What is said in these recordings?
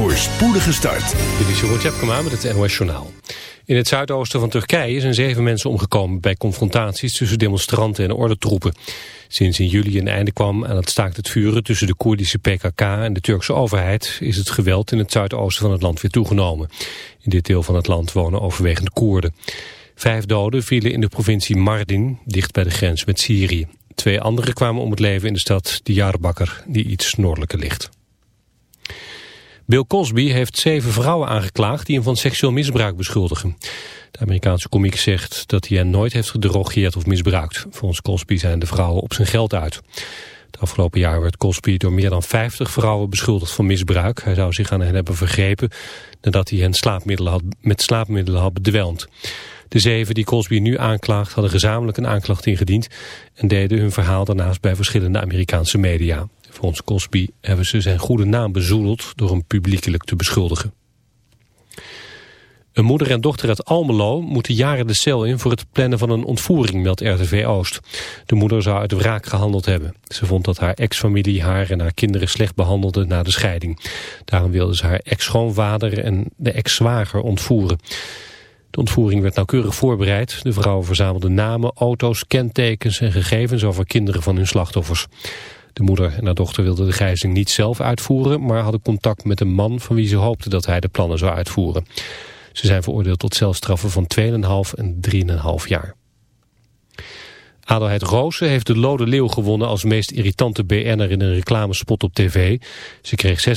voor spoedige start. Dit is Jeroen Tjepkema met het NOS Journaal. In het zuidoosten van Turkije zijn zeven mensen omgekomen bij confrontaties tussen demonstranten en ordentroepen. Sinds in juli een einde kwam aan het staakt het vuren tussen de Koerdische PKK en de Turkse overheid is het geweld in het zuidoosten van het land weer toegenomen. In dit deel van het land wonen overwegend Koerden. Vijf doden vielen in de provincie Mardin, dicht bij de grens met Syrië. Twee anderen kwamen om het leven in de stad Diyarbakir, die iets noordelijker ligt. Bill Cosby heeft zeven vrouwen aangeklaagd die hem van seksueel misbruik beschuldigen. De Amerikaanse komiek zegt dat hij hen nooit heeft gedrogeerd of misbruikt. Volgens Cosby zijn de vrouwen op zijn geld uit. Het afgelopen jaar werd Cosby door meer dan 50 vrouwen beschuldigd van misbruik. Hij zou zich aan hen hebben vergrepen nadat hij hen slaapmiddelen had, met slaapmiddelen had bedwelmd. De zeven die Cosby nu aanklaagt hadden gezamenlijk een aanklacht ingediend... en deden hun verhaal daarnaast bij verschillende Amerikaanse media. Volgens Cosby hebben ze zijn goede naam bezoedeld door hem publiekelijk te beschuldigen. Een moeder en dochter uit Almelo moeten jaren de cel in voor het plannen van een ontvoering, meldt RTV Oost. De moeder zou uit wraak gehandeld hebben. Ze vond dat haar ex-familie haar en haar kinderen slecht behandelde na de scheiding. Daarom wilde ze haar ex-schoonvader en de ex-zwager ontvoeren. De ontvoering werd nauwkeurig voorbereid. De vrouwen verzamelden namen, auto's, kentekens en gegevens over kinderen van hun slachtoffers. De moeder en haar dochter wilden de gijzeling niet zelf uitvoeren... maar hadden contact met een man van wie ze hoopten dat hij de plannen zou uitvoeren. Ze zijn veroordeeld tot celstraffen van 2,5 en 3,5 jaar. Adelheid Roose heeft de Lode Leeuw gewonnen als meest irritante BN'er in een reclamespot op tv. Ze kreeg 46%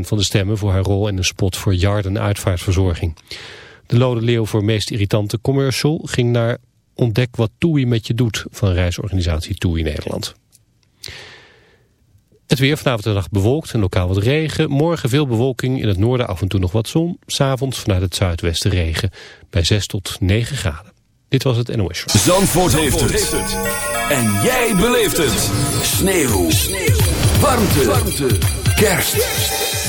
van de stemmen voor haar rol in een spot voor Jarden uitvaartverzorging. De Lode Leeuw voor meest irritante commercial ging naar Ontdek wat TUI met je doet van reisorganisatie TUI Nederland. Het weer vanavond de nacht bewolkt en lokaal wat regen. Morgen veel bewolking, in het noorden af en toe nog wat zon. S'avonds vanuit het zuidwesten regen bij 6 tot 9 graden. Dit was het NOS Show. Zandvoort, heeft, het. En jij beleeft het. Sneeuw. Sneeuw. Warmte. Warmte. Kerst.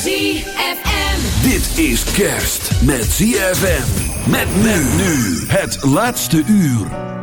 ZFM. Dit is kerst met ZFM. Met men nu. Het laatste uur.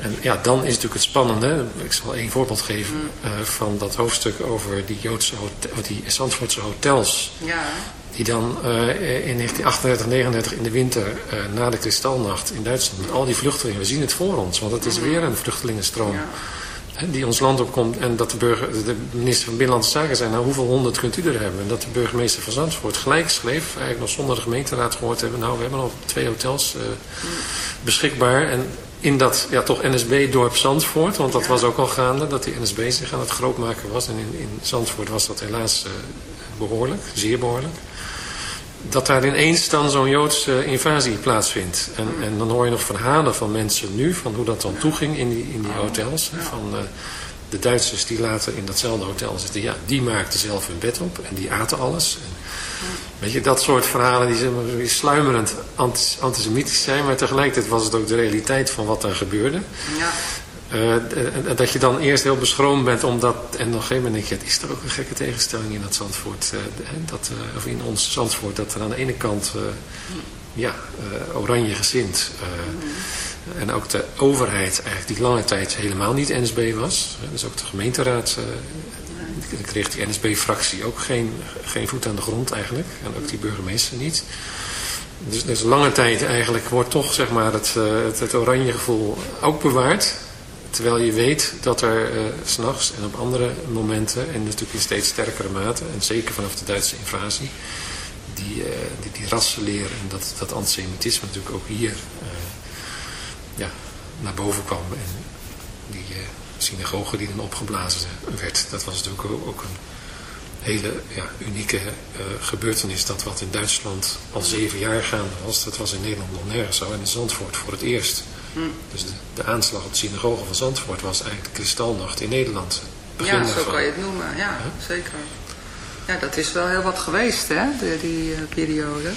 en ja, dan is natuurlijk het spannende, ik zal één voorbeeld geven uh, van dat hoofdstuk over die Joodse hotel, die Zandvoortse hotels. Ja. Die dan uh, in 1938, 39 in de winter uh, na de kristalnacht in Duitsland met al die vluchtelingen, we zien het voor ons, want het is weer een vluchtelingenstroom. Ja. Die ons land opkomt en dat de, burger, de minister van Binnenlandse Zaken zei, nou hoeveel honderd kunt u er hebben? En dat de burgemeester van Zandvoort gelijk schreef, eigenlijk nog zonder de gemeenteraad gehoord hebben, nou we hebben al twee hotels beschikbaar en in dat ja, toch NSB-dorp Zandvoort, want dat was ook al gaande, dat die NSB zich aan het grootmaken was. En in, in Zandvoort was dat helaas uh, behoorlijk, zeer behoorlijk. Dat daar ineens dan zo'n Joodse invasie plaatsvindt. En, en dan hoor je nog verhalen van mensen nu, van hoe dat dan toeging in die, in die hotels. Van uh, de Duitsers die later in datzelfde hotel zitten, ja, die maakten zelf hun bed op en die aten alles. Weet je, dat soort verhalen die, sluimerend antisemitisch zijn, maar tegelijkertijd was het ook de realiteit van wat er gebeurde. Ja. Uh, dat je dan eerst heel beschroomd bent omdat, en op een gegeven moment denk je, is er ook een gekke tegenstelling in dat Zandvoort, uh, dat, uh, of in ons Zandvoort, dat er aan de ene kant ja, oranje gezind en ook de overheid eigenlijk die lange tijd helemaal niet NSB was, dus ook de gemeenteraad kreeg die NSB-fractie ook geen, geen voet aan de grond eigenlijk. En ook die burgemeester niet. Dus, dus lange tijd eigenlijk wordt toch zeg maar, het, het, het oranje gevoel ook bewaard. Terwijl je weet dat er uh, s'nachts en op andere momenten, en natuurlijk in steeds sterkere mate, en zeker vanaf de Duitse invasie, die, uh, die, die rassenleer en dat, dat antisemitisme natuurlijk ook hier uh, ja, naar boven kwam. En die, synagoge die dan opgeblazen werd. Dat was natuurlijk ook een hele ja, unieke gebeurtenis dat wat in Duitsland al zeven jaar gaande was, dat was in Nederland nog nergens zo en in Zandvoort voor het eerst. Dus de, de, aanslag op de synagoge van Zandvoort was eigenlijk de kristalnacht in Nederland. ja, zo kan je het noemen, ja, zeker. Ja, dat is wel heel wat geweest, hè, die, die uh, periode.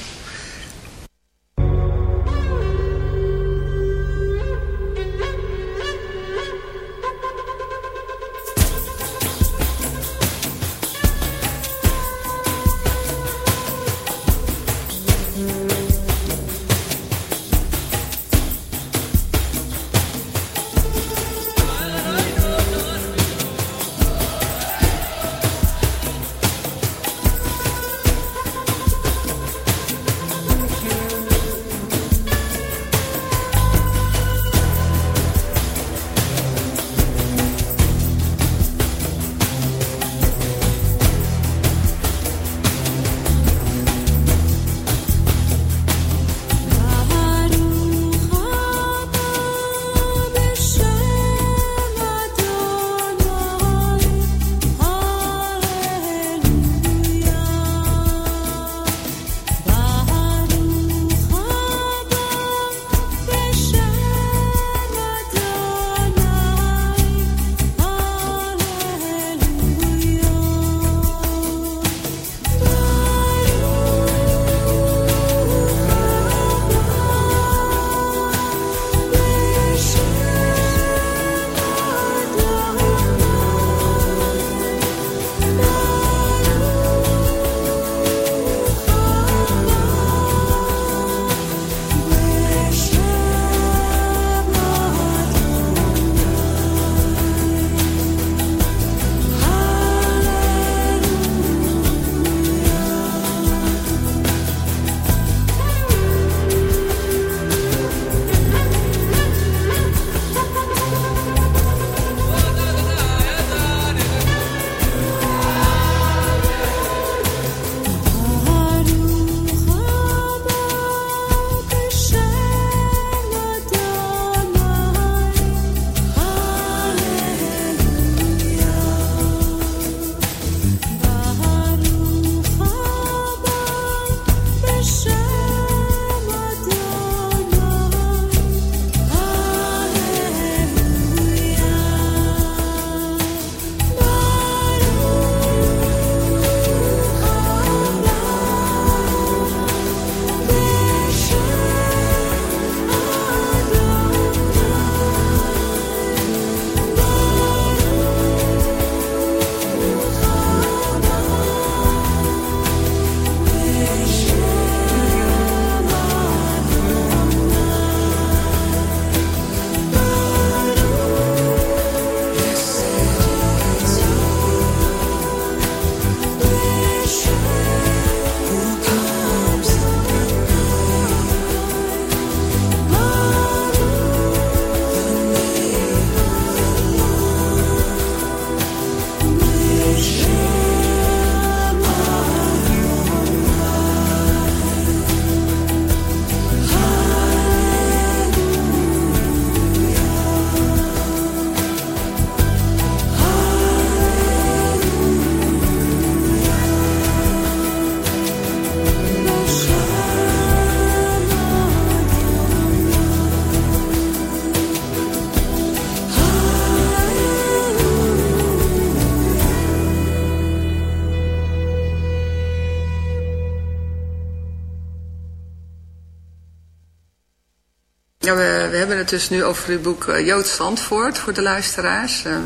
Dus nu over het boek uh, Joods Zandvoort voor de luisteraars. Uh,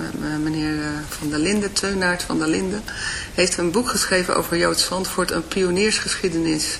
meneer uh, Van der Linden, Teunaert van der Linden, heeft een boek geschreven over Joods Zandvoort, een pioniersgeschiedenis.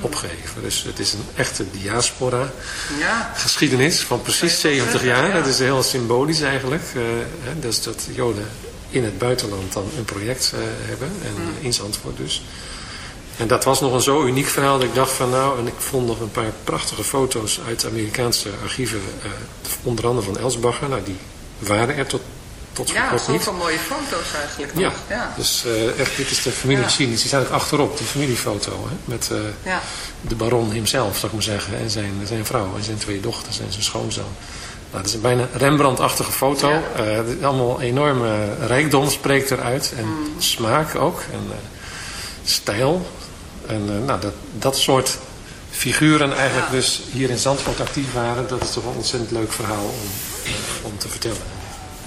Opgegeven. Dus het is een echte diaspora ja. geschiedenis van precies 70 jaar. Ja. Dat is heel symbolisch eigenlijk. Uh, hè, dus dat Joden in het buitenland dan een project uh, hebben. En in Zandvoort dus. En dat was nog een zo uniek verhaal dat ik dacht van nou, en ik vond nog een paar prachtige foto's uit Amerikaanse archieven, uh, onder andere van Elsbacher, nou die waren er tot, tot ja, zoveel mooie foto's eigenlijk. Ja, ja. dus uh, echt, dit is de familiegeschiedenis. Die staat ook achterop, die familiefoto. Hè, met uh, ja. de baron hemzelf, zou ik maar zeggen. En zijn, zijn vrouw en zijn twee dochters en zijn schoonzoon. Nou, dat is een bijna Rembrandt-achtige foto. Uh, allemaal enorme rijkdom spreekt eruit. En mm. smaak ook. En stijl. En nou, dat, dat soort figuren eigenlijk dus hier in Zandvoort actief waren. Dat is toch een ontzettend leuk verhaal om, om te vertellen.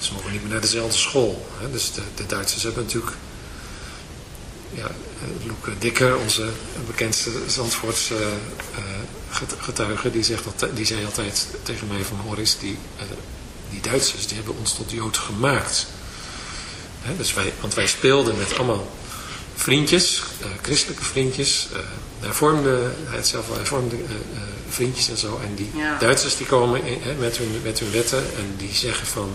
ze mogen niet meer naar dezelfde school. Hè. Dus de, de Duitsers hebben natuurlijk... Ja, eh, Loeke Dikker, onze bekendste Zandvoortse eh, get- getuige, die, zegt dat, die zei altijd tegen mij van Horis, die, eh, die Duitsers die hebben ons tot Jood gemaakt. Hè, dus wij, want wij speelden met allemaal vriendjes, christelijke vriendjes, eh hervormde, hij zelf wel hervormde eh, vriendjes en zo. En die Ja. Duitsers die komen in, met, hun, met hun wetten en die zeggen van,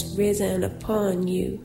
has risen upon you.